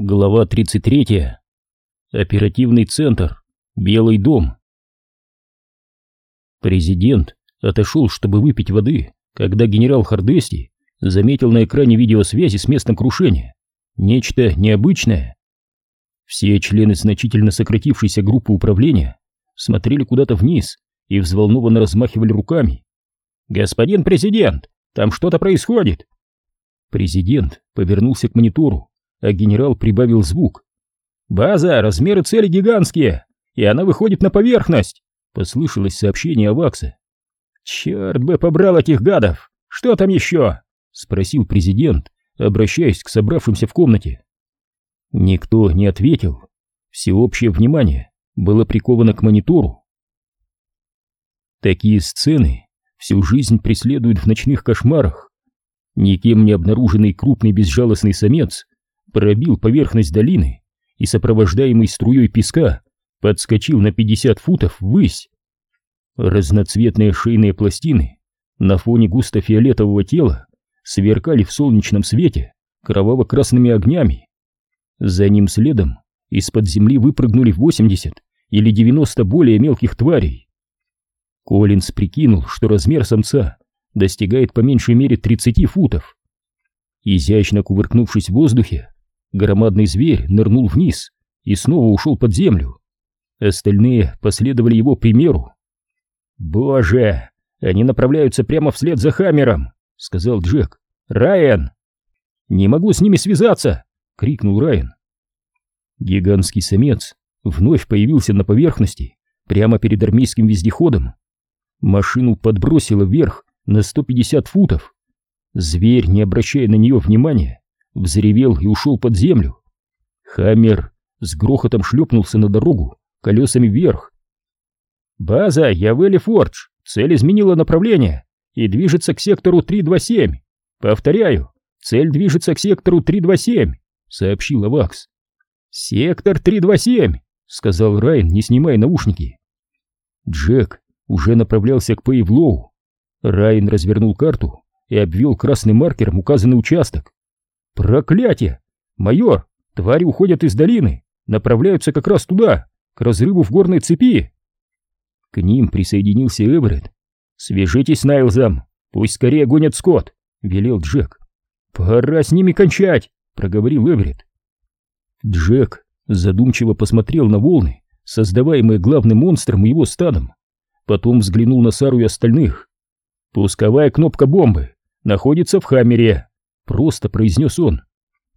Глава 33. Оперативный центр. Белый дом. Президент отошел, чтобы выпить воды, когда генерал Хардести заметил на экране видеосвязи с местом крушения нечто необычное. Все члены значительно сократившейся группы управления смотрели куда-то вниз и взволнованно размахивали руками. «Господин президент, там что-то происходит!» Президент повернулся к монитору а генерал прибавил звук. «База, размеры цели гигантские, и она выходит на поверхность!» Послышалось сообщение Авакса. «Черт бы побрал этих гадов! Что там еще?» Спросил президент, обращаясь к собравшимся в комнате. Никто не ответил. Всеобщее внимание было приковано к монитору. Такие сцены всю жизнь преследуют в ночных кошмарах. Никем не обнаруженный крупный безжалостный самец пробил поверхность долины и, сопровождаемый струей песка, подскочил на 50 футов ввысь. Разноцветные шейные пластины на фоне густо-фиолетового тела сверкали в солнечном свете кроваво-красными огнями. За ним следом из-под земли выпрыгнули 80 или 90 более мелких тварей. Коллинз прикинул, что размер самца достигает по меньшей мере 30 футов. Изящно кувыркнувшись в воздухе, Громадный зверь нырнул вниз и снова ушел под землю. Остальные последовали его примеру. «Боже, они направляются прямо вслед за Хаммером!» — сказал Джек. «Райан!» «Не могу с ними связаться!» — крикнул Райан. Гигантский самец вновь появился на поверхности, прямо перед армейским вездеходом. Машину подбросило вверх на 150 футов. Зверь, не обращая на нее внимания, взревел и ушел под землю. Хаммер с грохотом шлепнулся на дорогу, колесами вверх. «База, я в Элли Фордж. Цель изменила направление и движется к сектору 327. Повторяю, цель движется к сектору 327», — сообщил Авакс. «Сектор 327», — сказал Райан, не снимая наушники. Джек уже направлялся к Пейвлоу. Райан развернул карту и обвел красным маркером указанный участок. Проклятие! Майор, твари уходят из долины, направляются как раз туда, к разрыву в горной цепи. К ним присоединился Эверетт. «Свяжитесь с Найлзом, пусть скорее гонят скот», — велел Джек. «Пора с ними кончать», — проговорил Эверетт. Джек задумчиво посмотрел на волны, создаваемые главным монстром и его стадом. Потом взглянул на Сару и остальных. «Пусковая кнопка бомбы находится в Хаммере. Просто произнес он.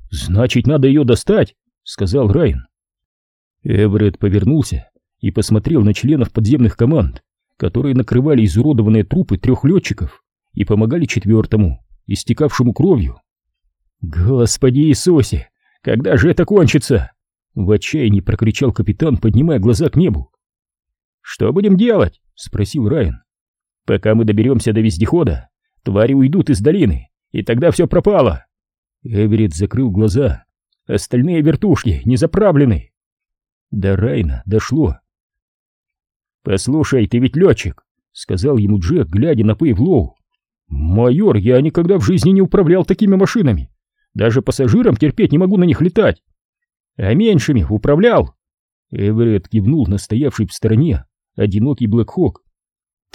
«Значит, надо ее достать», — сказал Райан. Эверетт повернулся и посмотрел на членов подземных команд, которые накрывали изуродованные трупы трех летчиков и помогали четвертому, истекавшему кровью. «Господи Иисусе, когда же это кончится?» В отчаянии прокричал капитан, поднимая глаза к небу. «Что будем делать?» — спросил Райан. «Пока мы доберемся до вездехода, твари уйдут из долины, и тогда все пропало. Эверетт закрыл глаза. Остальные вертушки не заправлены. До Райна дошло. «Послушай, ты ведь летчик», — сказал ему Джек, глядя на Пейвлоу. «Майор, я никогда в жизни не управлял такими машинами. Даже пассажирам терпеть не могу на них летать. А меньшими управлял». Эверетт кивнул на стоявший в стороне одинокий Блэкхок.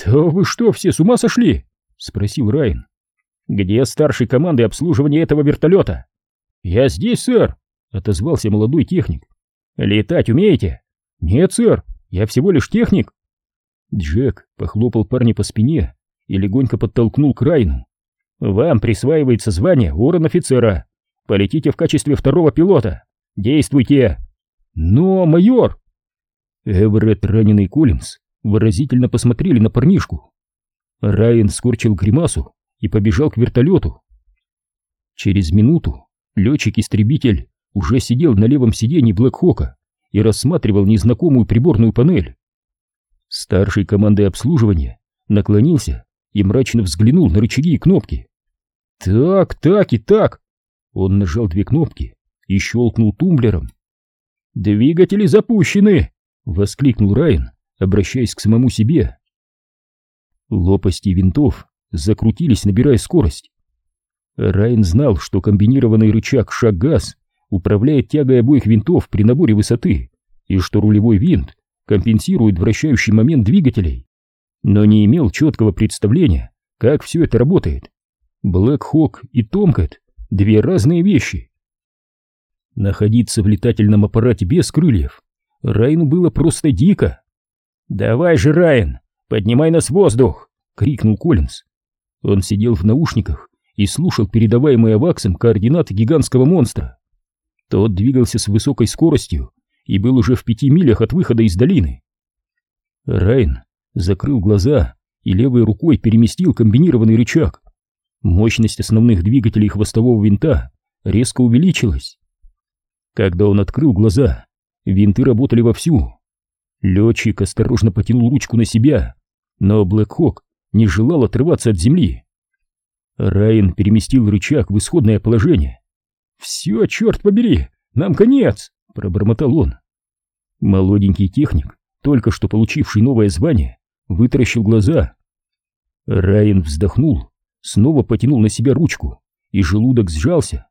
«Да вы что, все с ума сошли?» — спросил Райан. «Где старший команды обслуживания этого вертолета?» «Я здесь, сэр», — отозвался молодой техник. «Летать умеете?» «Нет, сэр, я всего лишь техник». Джек похлопал парня по спине и легонько подтолкнул к Райну. «Вам присваивается звание орен-офицера. Полетите в качестве второго пилота. Действуйте!» «Но, майор!» Эверетт, раненый Коллинз выразительно посмотрели на парнишку. Райан скорчил гримасу и побежал к вертолету. Через минуту летчик-истребитель уже сидел на левом сиденье Блэкхока и рассматривал незнакомую приборную панель. Старший команды обслуживания наклонился и мрачно взглянул на рычаги и кнопки. «Так, так и так!» Он нажал две кнопки и щелкнул тумблером. «Двигатели запущены!» — воскликнул Райан, обращаясь к самому себе. Лопасти винтов закрутились, набирая скорость. Райан знал, что комбинированный рычаг шаг-газ управляет тягой обоих винтов при наборе высоты и что рулевой винт компенсирует вращающий момент двигателей, но не имел четкого представления, как все это работает. Блэк Хок и Томкат — две разные вещи. Находиться в летательном аппарате без крыльев Райну было просто дико. «Давай же, Райан, поднимай нас в воздух!» — крикнул Коллинз. Он сидел в наушниках и слушал передаваемые Аваксом координаты гигантского монстра. Тот двигался с высокой скоростью и был уже в пяти милях от выхода из долины. Райан закрыл глаза и левой рукой переместил комбинированный рычаг. Мощность основных двигателей хвостового винта резко увеличилась. Когда он открыл глаза, винты работали вовсю. Летчик осторожно потянул ручку на себя, но Блэкхок не желал отрываться от земли. Райан переместил рычаг в исходное положение. «Все, черт побери, нам конец!» — пробормотал он. Молоденький техник, только что получивший новое звание, вытаращил глаза. Райан вздохнул, снова потянул на себя ручку, и желудок сжался.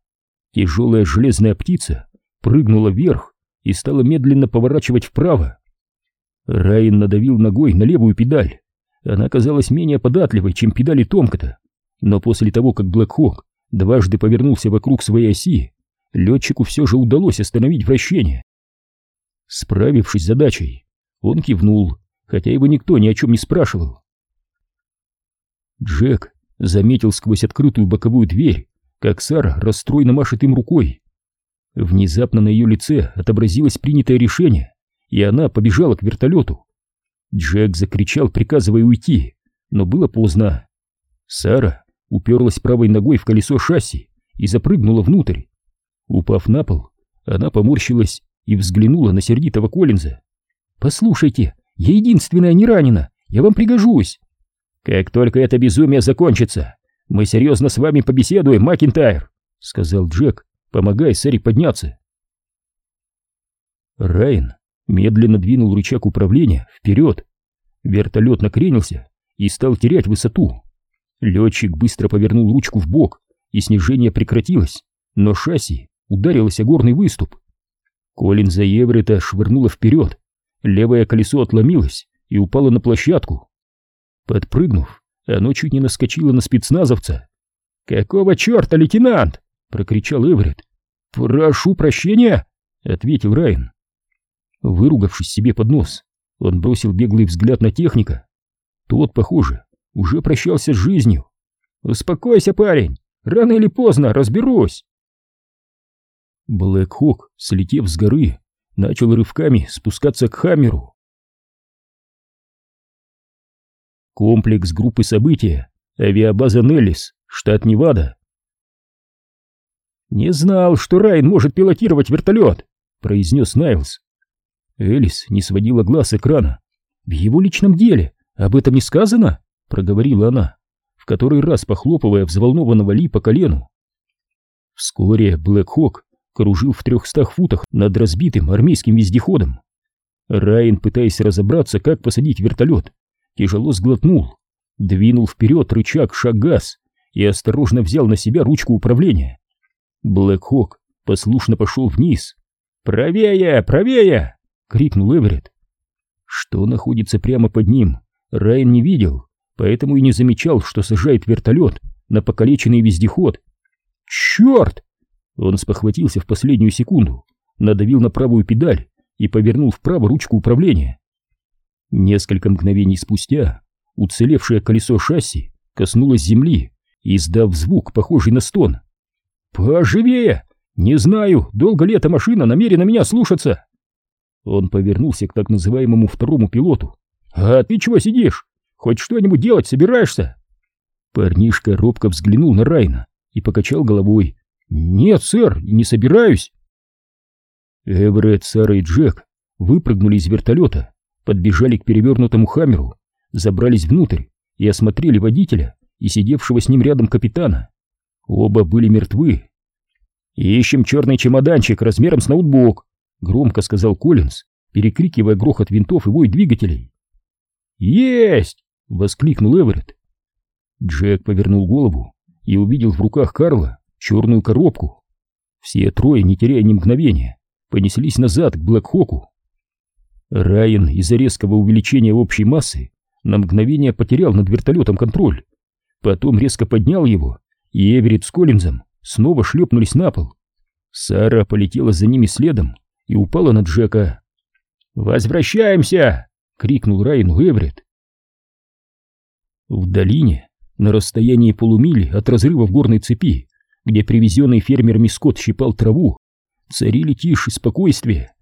Тяжелая железная птица прыгнула вверх и стала медленно поворачивать вправо. Райан надавил ногой на левую педаль. Она казалась менее податливой, чем педали Томката, но после того, как Блэкхок дважды повернулся вокруг своей оси, летчику все же удалось остановить вращение. Справившись с задачей, он кивнул, хотя его никто ни о чем не спрашивал. Джек заметил сквозь открытую боковую дверь, как Сара расстроенно машет им рукой. Внезапно на ее лице отобразилось принятое решение, и она побежала к вертолету. Джек закричал, приказывая уйти, но было поздно. Сара уперлась правой ногой в колесо шасси и запрыгнула внутрь. Упав на пол, она поморщилась и взглянула на сердитого Коллинза. «Послушайте, я единственная не ранена, я вам пригожусь!» «Как только это безумие закончится, мы серьезно с вами побеседуем, Макинтайр!» — сказал Джек, помогая Сэри подняться. Райан медленно двинул рычаг управления вперед. Вертолет накренился и стал терять высоту. Летчик быстро повернул ручку в бок, и снижение прекратилось, но шасси ударилось о горный выступ. Коллинза и Эврета швырнуло вперед, левое колесо отломилось и упало на площадку. Подпрыгнув, оно чуть не наскочило на спецназовца. «Какого черта, лейтенант?» — прокричал Эврет. «Прошу прощения!» — ответил Райан. Выругавшись себе под нос, он бросил беглый взгляд на техника. Тот, похоже, уже прощался с жизнью. «Успокойся, парень! Рано или поздно разберусь!» Блэк Хок, слетев с горы, начал рывками спускаться к Хаммеру. Комплекс группы события, авиабаза Неллис, штат Невада. «Не знал, что Райан может пилотировать вертолет», — произнес Найлз. Элис не сводила глаз экрана. «В его личном деле об этом не сказано?» — проговорила она, в который раз похлопывая взволнованного Ли по колену. Вскоре Блэк Хок кружил в трехстах футах над разбитым армейским вездеходом. Райан, пытаясь разобраться, как посадить вертолет, тяжело сглотнул, двинул вперед рычаг шаг-газ и осторожно взял на себя ручку управления. Блэк Хок послушно пошел вниз. «Правее! Правее!» — крикнул Эверетт. Что находится прямо под ним, Райан не видел, поэтому и не замечал, что сажает вертолет на покалеченный вездеход. «Черт!» Он спохватился в последнюю секунду, надавил на правую педаль и повернул вправо ручку управления. Несколько мгновений спустя уцелевшее колесо шасси коснулось земли, издав звук, похожий на стон. «Поживее! Не знаю, долго ли эта машина намерена меня слушаться!» Он повернулся к так называемому второму пилоту. «А ты чего сидишь? Хоть что-нибудь делать собираешься?» Парнишка робко взглянул на Райна и покачал головой. «Нет, сэр, не собираюсь». Эверетт, Сара и Джек выпрыгнули из вертолета, подбежали к перевернутому хаммеру, забрались внутрь и осмотрели водителя и сидевшего с ним рядом капитана. Оба были мертвы. «Ищем черный чемоданчик размером с ноутбук», — громко сказал Коллинз, перекрикивая грохот винтов и вой двигателей. «Есть!» — воскликнул Эверетт. Джек повернул голову и увидел в руках Карла черную коробку. Все трое, не теряя ни мгновения, понеслись назад к Блэкхоку. Райан из-за резкого увеличения общей массы на мгновение потерял над вертолетом контроль, потом резко поднял его, и Эверетт с Коллинзом снова шлепнулись на пол. Сара полетела за ними следом и упала на Джека. «Возвращаемся!» — крикнул Райану Эверетт. В долине, на расстоянии полумили от разрыва в горной цепи, где привезенный фермерами скот щипал траву, царили тишь и спокойствие.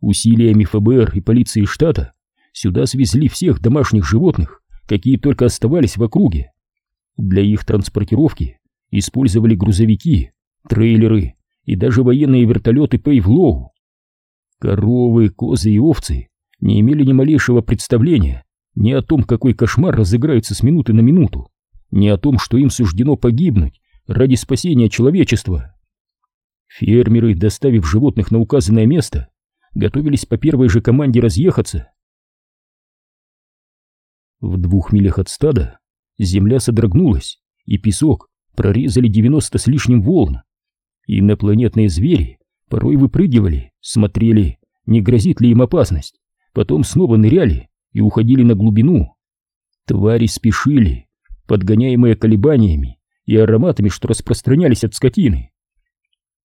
Усилиями ФБР и полиции штата сюда свезли всех домашних животных, какие только оставались в округе. Для их транспортировки использовали грузовики, трейлеры и даже военные вертолеты Пейвлоу. Коровы, козы и овцы не имели ни малейшего представления ни о том, какой кошмар разыграется с минуты на минуту, ни о том, что им суждено погибнуть ради спасения человечества. Фермеры, доставив животных на указанное место, готовились по первой же команде разъехаться. В двух милях от стада земля содрогнулась, и песок прорезали 90 с лишним волн. Инопланетные звери порой выпрыгивали, смотрели, не грозит ли им опасность, потом снова ныряли и уходили на глубину. Твари спешили, подгоняемые колебаниями и ароматами, что распространялись от скотины.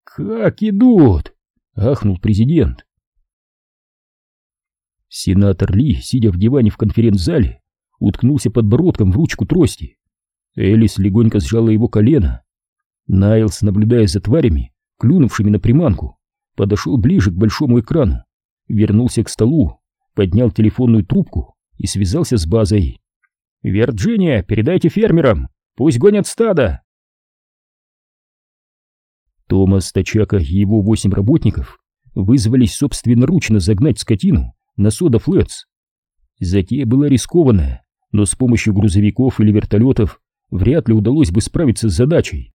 «Как идут!» — ахнул президент. Сенатор Ли, сидя в диване в конференц-зале, уткнулся подбородком в ручку трости. Элис легонько сжала его колено. Найлс, наблюдая за тварями, клюнувшими на приманку, подошел ближе к большому экрану, вернулся к столу, поднял телефонную трубку и связался с базой. «Вирджиния, передайте фермерам, пусть гонят стадо!» Томас Тачака и его восемь работников вызвались собственноручно загнать скотину на сода Флетс. Затея была рискованная, но с помощью грузовиков или вертолетов вряд ли удалось бы справиться с задачей.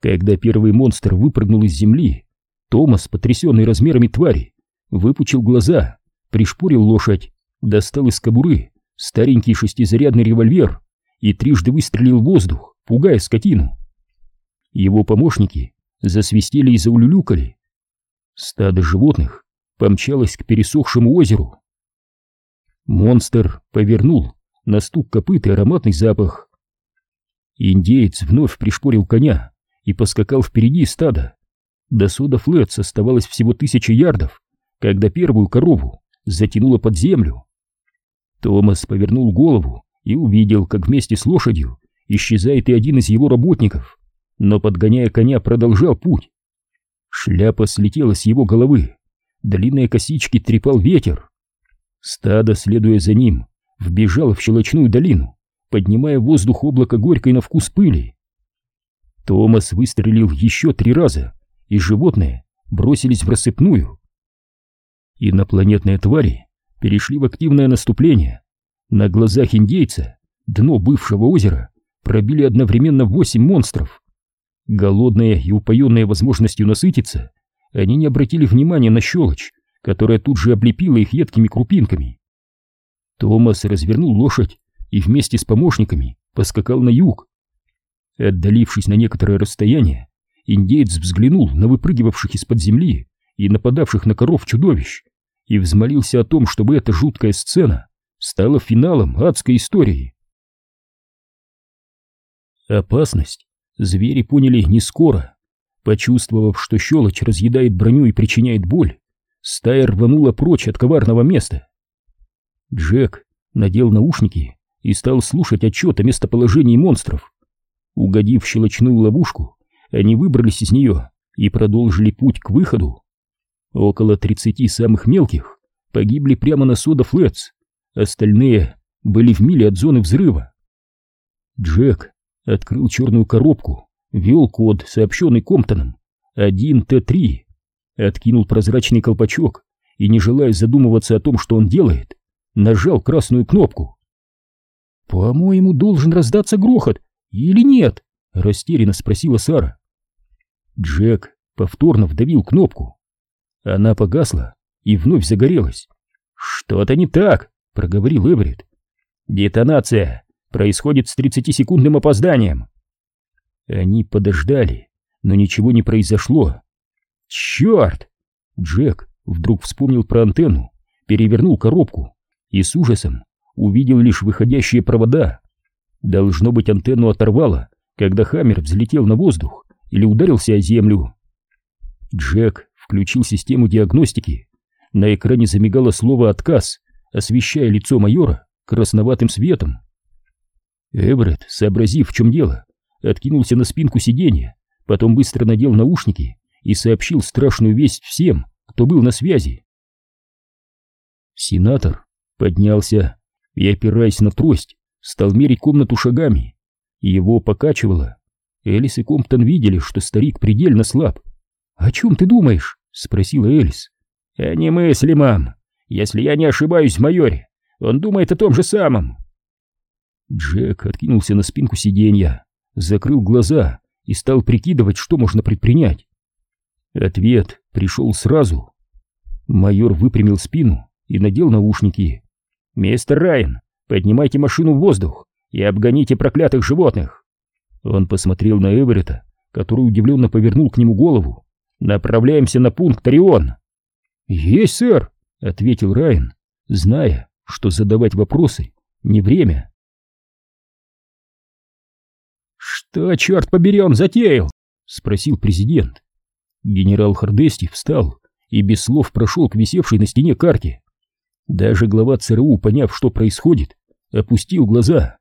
Когда первый монстр выпрыгнул из земли, Томас, потрясенный размерами твари, выпучил глаза, пришпорил лошадь, достал из кобуры старенький шестизарядный револьвер и трижды выстрелил в воздух, пугая скотину. Его помощники засвистели и заулюлюкали. Стадо животных помчалось к пересохшему озеру. Монстр повернул на стук копыт и ароматный запах. Индеец вновь пришпорил коня и поскакал впереди стада. До сода Флетс оставалось всего тысячи ярдов, когда первую корову затянуло под землю. Томас повернул голову и увидел, как вместе с лошадью исчезает и один из его работников, но, подгоняя коня, продолжал путь. Шляпа слетела с его головы, длинные косички трепал ветер. Стадо, следуя за ним, вбежало в щелочную долину, поднимая в воздух облако горькой на вкус пыли. Томас выстрелил еще три раза, и животные бросились в рассыпную. Инопланетные твари перешли в активное наступление. На глазах индейца дно бывшего озера пробили одновременно восемь монстров. Голодные и упоенные возможностью насытиться, они не обратили внимания на щелочь, которая тут же облепила их едкими крупинками. Томас развернул лошадь и вместе с помощниками поскакал на юг. Отдалившись на некоторое расстояние, индеец взглянул на выпрыгивавших из-под земли и нападавших на коров чудовищ и взмолился о том, чтобы эта жуткая сцена стала финалом адской истории. Опасность звери поняли не скоро. Почувствовав, что щелочь разъедает броню и причиняет боль, стая рванула прочь от коварного места. Джек надел наушники и стал слушать отчет о местоположении монстров. Угодив в щелочную ловушку, они выбрались из нее и продолжили путь к выходу. Около тридцати самых мелких погибли прямо на Сода Флетс, остальные были в миле от зоны взрыва. Джек открыл черную коробку, ввел код, сообщенный Комптоном, 1Т3, откинул прозрачный колпачок и, не желая задумываться о том, что он делает, нажал красную кнопку. «По-моему, должен раздаться грохот, или нет?» — растерянно спросила Сара. Джек повторно вдавил кнопку. Она погасла и вновь загорелась. «Что-то не так», — проговорил Эверетт. «Детонация происходит с 30-секундным опозданием». Они подождали, но ничего не произошло. «Черт!» Джек вдруг вспомнил про антенну, перевернул коробку и с ужасом увидел лишь выходящие провода. Должно быть, антенну оторвало, когда Хаммер взлетел на воздух или ударился о землю. Джек включил систему диагностики. На экране замигало слово «отказ», освещая лицо майора красноватым светом. Эверетт, сообразив, в чем дело, откинулся на спинку сиденья, потом быстро надел наушники и сообщил страшную весть всем, кто был на связи. Сенатор поднялся и, опираясь на трость, стал мерить комнату шагами. Его покачивало. Элис и Комптон видели, что старик предельно слаб. «О чем ты думаешь?» — спросила Элис. «О немыслимом. Если я не ошибаюсь майоре, он думает о том же самом». Джек откинулся на спинку сиденья, закрыл глаза и стал прикидывать, что можно предпринять. Ответ пришел сразу. Майор выпрямил спину и надел наушники. «Мистер Райан, поднимайте машину в воздух и обгоните проклятых животных!» Он посмотрел на Эверетта, который удивленно повернул к нему голову. «Направляемся на пункт Орион!» «Есть, сэр!» — ответил Райан, зная, что задавать вопросы не время. «Что, черт побери, он затеял?» — спросил президент. Генерал Хардести встал и без слов прошел к висевшей на стене карте. Даже глава ЦРУ, поняв, что происходит, опустил глаза.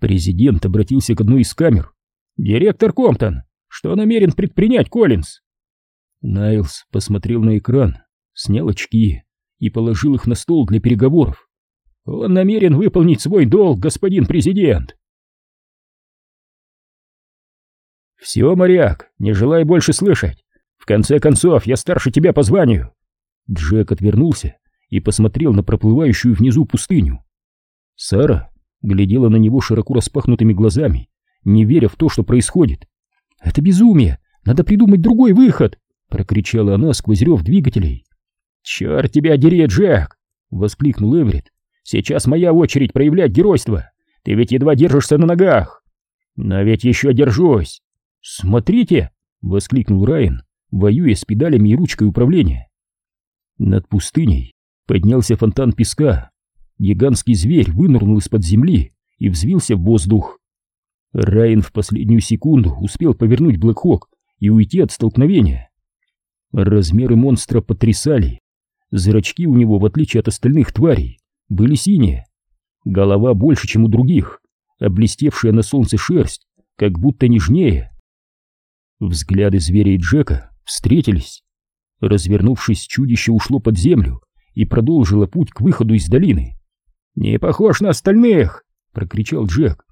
Президент обратился к одной из камер. «Директор Комптон, что намерен предпринять Коллинз?» Найлс посмотрел на экран, снял очки и положил их на стол для переговоров. «Он намерен выполнить свой долг, господин президент!» «Все, моряк, не желаю больше слышать. В конце концов, я старше тебя по званию!» Джек отвернулся и посмотрел на проплывающую внизу пустыню. Сара глядела на него широко распахнутыми глазами, не веря в то, что происходит. «Это безумие! Надо придумать другой выход!» — прокричала она сквозь рев двигателей. «Черт тебя дери, Джек!» — воскликнул Эверетт. «Сейчас моя очередь проявлять геройство! Ты ведь едва держишься на ногах!» «Но ведь еще держусь!» «Смотрите!» — воскликнул Райан, воюя с педалями и ручкой управления. Над пустыней поднялся фонтан песка. Гигантский зверь вынырнул из-под земли и взвился в воздух. Райан в последнюю секунду успел повернуть Блэкхок и уйти от столкновения. Размеры монстра потрясали. Зрачки у него, в отличие от остальных тварей, были синие. Голова больше, чем у других, а блестевшая на солнце шерсть, как будто нежнее. Взгляды зверя и Джека встретились. Развернувшись, чудище ушло под землю и продолжило путь к выходу из долины. «Не похож на остальных!» — прокричал Джек.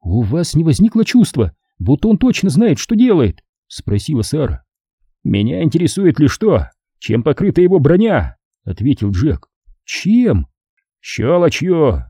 «У вас не возникло чувства, будто он точно знает, что делает?» — спросила Сара. «Меня интересует лишь то, чем покрыта его броня», — ответил Джек. «Чем?» «Щелочью!»